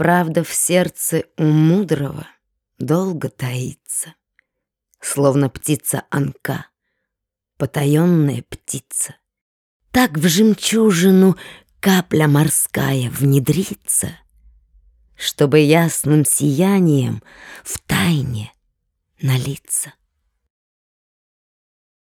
Правда в сердце у мудрого долго таится, Словно птица анка, потаенная птица. Так в жемчужину капля морская внедрится, Чтобы ясным сиянием в тайне налиться.